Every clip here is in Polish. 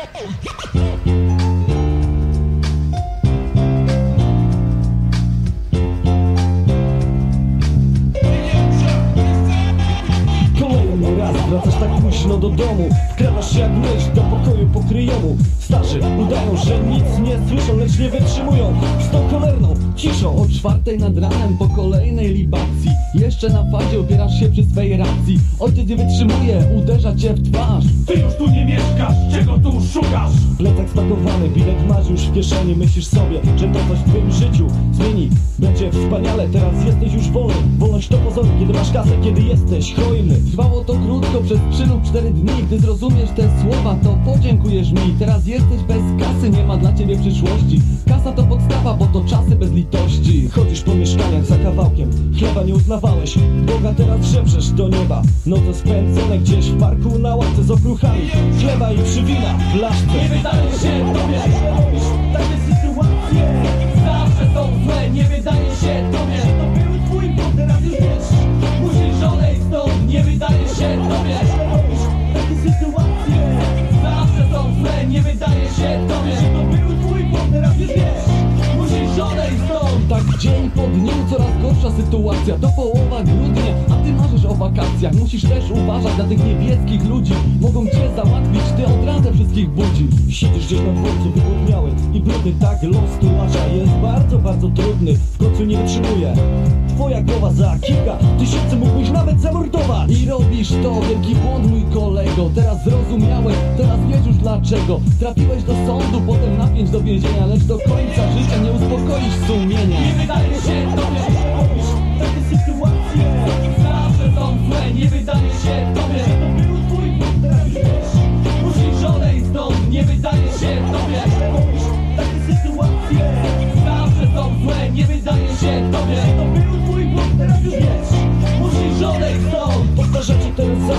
Oh, późno do domu. Wkrawasz się jak myśl do pokoju pokryjomu. Starzy udają, że nic nie słyszą, lecz nie wytrzymują. Z tą cholerną ciszą. O czwartej nad ranem po kolejnej libacji. Jeszcze na fazie opierasz się przy swej racji. Ojciec nie wytrzymuje, uderza cię w twarz. Ty już tu nie mieszkasz, czego tu szukasz? Plecak spakowany, bilet masz już w kieszeni. Myślisz sobie, że to coś w twoim życiu zmieni. Będzie wspaniale, teraz jesteś już wolny. Wolność to pozory, kiedy masz kasę, kiedy jesteś hojny. Trwało to przez 3 lub 4 dni Gdy zrozumiesz te słowa, to podziękujesz mi. Teraz jesteś bez kasy, nie ma dla ciebie przyszłości. Kasa to podstawa, bo to czasy bez litości. Chodzisz po mieszkaniach za kawałkiem Chleba nie uznawałeś. Boga teraz żebrzesz do nieba. Noce spędzone gdzieś w parku na ławce z okruchami. Chleba i przywina w Nie blaszce wydaje się tobie coraz gorsza sytuacja To połowa grudnia, a ty marzysz o wakacjach. Musisz też uważać na tych niebieskich ludzi. Mogą cię załatwić, ty od wszystkich budzi. Siedzisz gdzieś na dworcu wygłodniały I brudny tak los tułacza jest bardzo, bardzo trudny W końcu nie wytrzymuje Twoja głowa za kilka tysięcy mógłbyś nawet zamordować. I robisz to, wielki błąd mój kolego. Teraz zrozumiałeś, teraz wiesz już dlaczego. Trafiłeś do sądu, potem na pięć do więzienia Lecz do końca życia nie uspokoisz sumienia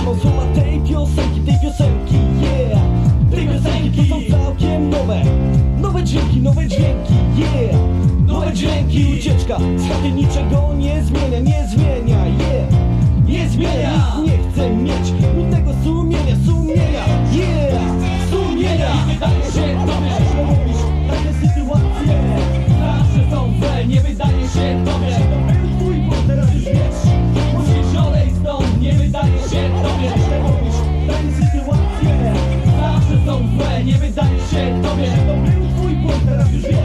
Powtarzacie tyle samo słowa tej piosenki, tej piosenki, yeah. Tej piosenki to są całkiem nowe. Nowe dźwięki, nowe dźwięki, yeah. Nowe dźwięki, ucieczka z chaty niczego nie zmienia, nie zmienia, yeah. Nie zmienia, nic Então eu fui contra a